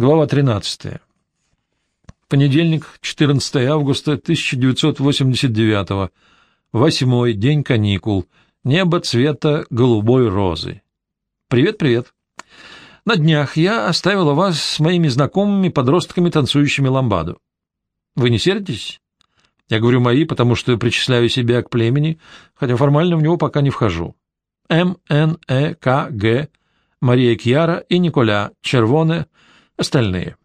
Глава 13. Понедельник, 14 августа 1989 Восьмой день каникул. Небо цвета голубой розы. Привет-привет. На днях я оставила вас с моими знакомыми подростками, танцующими ламбаду. Вы не сердитесь? Я говорю «мои», потому что причисляю себя к племени, хотя формально в него пока не вхожу. М, Н, Э, К, Г, Мария Кьяра и Николя, Червоне, остальные.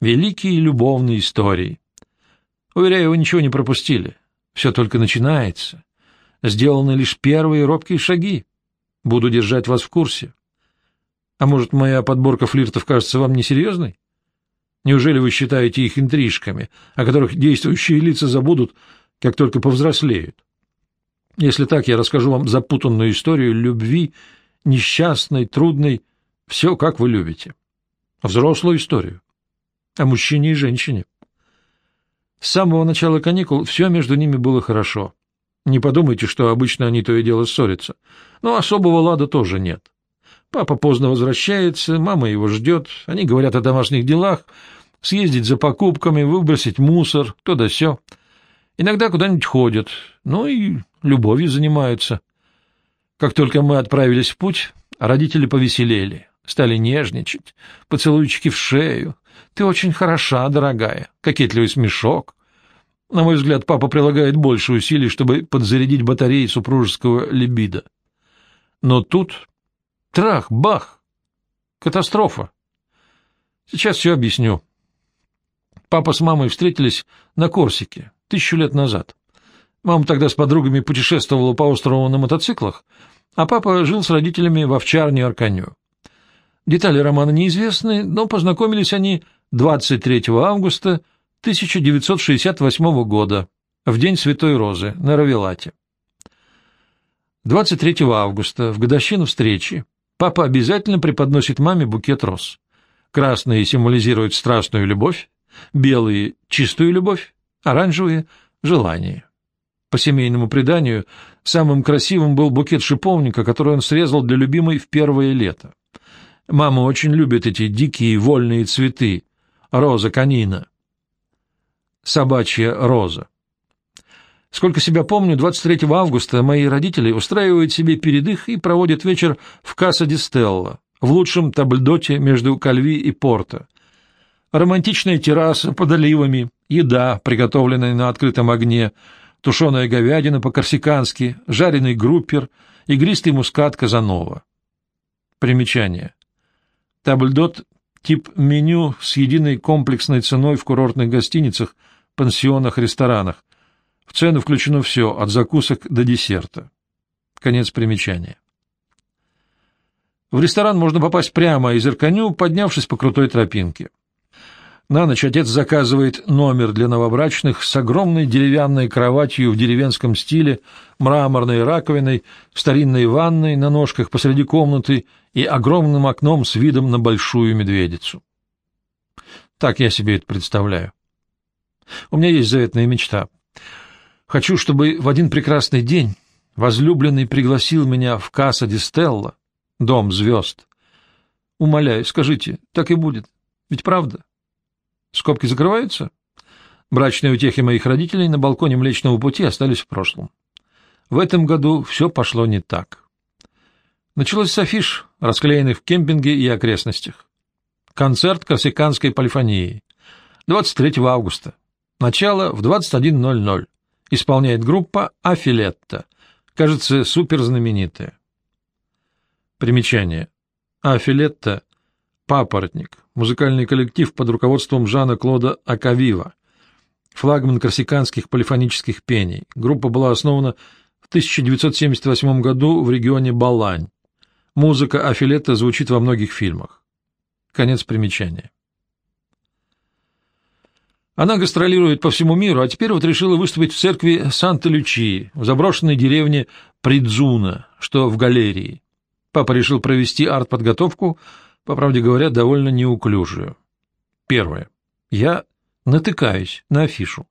Великие любовные истории. Уверяю, вы ничего не пропустили. Все только начинается. Сделаны лишь первые робкие шаги. Буду держать вас в курсе. А может, моя подборка флиртов кажется вам несерьезной? Неужели вы считаете их интрижками, о которых действующие лица забудут, как только повзрослеют? Если так, я расскажу вам запутанную историю любви, несчастной, трудной, все, как вы любите. Взрослую историю. О мужчине и женщине. С самого начала каникул все между ними было хорошо. Не подумайте, что обычно они то и дело ссорятся. Но особого лада тоже нет. Папа поздно возвращается, мама его ждет, они говорят о домашних делах, съездить за покупками, выбросить мусор, то да сё. Иногда куда-нибудь ходят, ну и любовью занимаются. Как только мы отправились в путь, родители повеселели, стали нежничать, поцелуйчики в шею. «Ты очень хороша, дорогая», кокетливый смешок. На мой взгляд, папа прилагает больше усилий, чтобы подзарядить батареи супружеского либидо. Но тут трах, бах, катастрофа. Сейчас все объясню. Папа с мамой встретились на Корсике тысячу лет назад. Мама тогда с подругами путешествовала по острову на мотоциклах, а папа жил с родителями в овчарне Арканю. Детали романа неизвестны, но познакомились они 23 августа 1968 года, в День Святой Розы, на Равелате. 23 августа, в годовщину встречи, папа обязательно преподносит маме букет роз. Красные символизируют страстную любовь, белые — чистую любовь, оранжевые — желание. По семейному преданию, самым красивым был букет шиповника, который он срезал для любимой в первое лето. Мама очень любит эти дикие вольные цветы, роза канина. Собачья роза. Сколько себя помню, 23 августа мои родители устраивают себе передых и проводят вечер в Касса ди в лучшем табльдоте между Кальви и Порто. Романтичная терраса под оливами, еда, приготовленная на открытом огне, тушеная говядина по-корсикански, жареный группер, игристый мускат Казанова. Примечание. Табльдот – тип меню с единой комплексной ценой в курортных гостиницах, пансионах, ресторанах. В цену включено все, от закусок до десерта. Конец примечания. В ресторан можно попасть прямо из Ирканю, поднявшись по крутой тропинке. На ночь отец заказывает номер для новобрачных с огромной деревянной кроватью в деревенском стиле, мраморной раковиной, старинной ванной на ножках посреди комнаты и огромным окном с видом на большую медведицу. Так я себе это представляю. У меня есть заветная мечта. Хочу, чтобы в один прекрасный день возлюбленный пригласил меня в Касса ди Стелла, дом звезд. Умоляю, скажите, так и будет. Ведь правда? Скобки закрываются? Брачные утехи моих родителей на балконе Млечного Пути остались в прошлом. В этом году все пошло не так. Началось с афиш, расклеенных в кемпинге и окрестностях. Концерт корсиканской полифонии. 23 августа. Начало в 21.00. Исполняет группа «Афилетта». Кажется, суперзнаменитая. Примечание. «Афилетта» — «Папоротник», музыкальный коллектив под руководством Жана-Клода Акавива, флагман корсиканских полифонических пений. Группа была основана в 1978 году в регионе Балань. Музыка Афилетта звучит во многих фильмах. Конец примечания. Она гастролирует по всему миру, а теперь вот решила выступить в церкви Санта-Лючии, в заброшенной деревне Придзуна, что в галерее. Папа решил провести арт-подготовку — по правде говоря, довольно неуклюжую. Первое. Я натыкаюсь на афишу.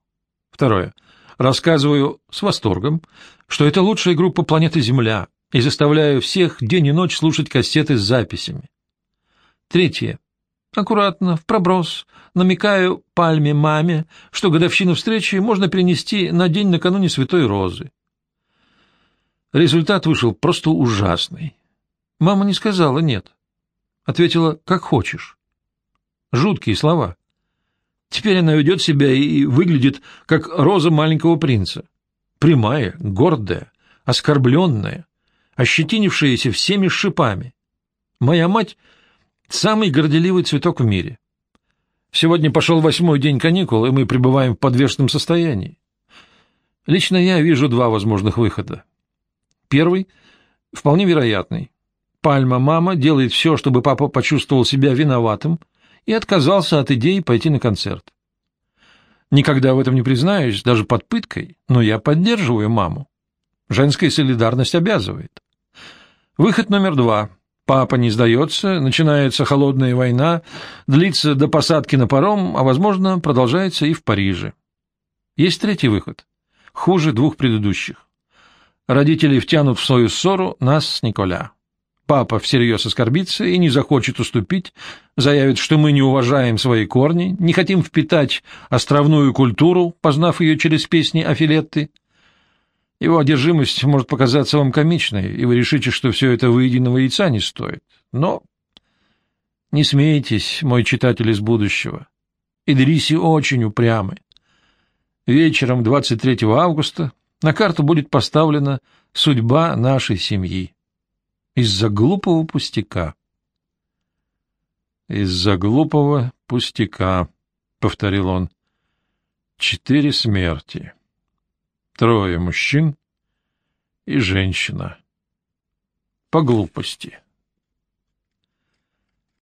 Второе. Рассказываю с восторгом, что это лучшая группа планеты Земля, и заставляю всех день и ночь слушать кассеты с записями. Третье. Аккуратно, в проброс, намекаю пальме маме, что годовщину встречи можно перенести на день накануне Святой Розы. Результат вышел просто ужасный. Мама не сказала «нет». Ответила «как хочешь». Жуткие слова. Теперь она ведет себя и выглядит, как роза маленького принца. Прямая, гордая, оскорбленная, ощетинившаяся всеми шипами. Моя мать — самый горделивый цветок в мире. Сегодня пошел восьмой день каникул, и мы пребываем в подвешенном состоянии. Лично я вижу два возможных выхода. Первый — вполне вероятный. Пальма-мама делает все, чтобы папа почувствовал себя виноватым и отказался от идеи пойти на концерт. Никогда в этом не признаюсь, даже под пыткой, но я поддерживаю маму. Женская солидарность обязывает. Выход номер два. Папа не сдается, начинается холодная война, длится до посадки на паром, а, возможно, продолжается и в Париже. Есть третий выход. Хуже двух предыдущих. Родители втянут в свою ссору нас с Николя. Папа всерьез оскорбится и не захочет уступить, заявит, что мы не уважаем свои корни, не хотим впитать островную культуру, познав ее через песни Афилетты. Его одержимость может показаться вам комичной, и вы решите, что все это выеденного яйца не стоит. Но не смейтесь, мой читатель из будущего. Идриси очень упрямы. Вечером 23 августа на карту будет поставлена судьба нашей семьи. Из-за глупого пустяка. Из-за глупого пустяка, повторил он. Четыре смерти. Трое мужчин и женщина. По глупости.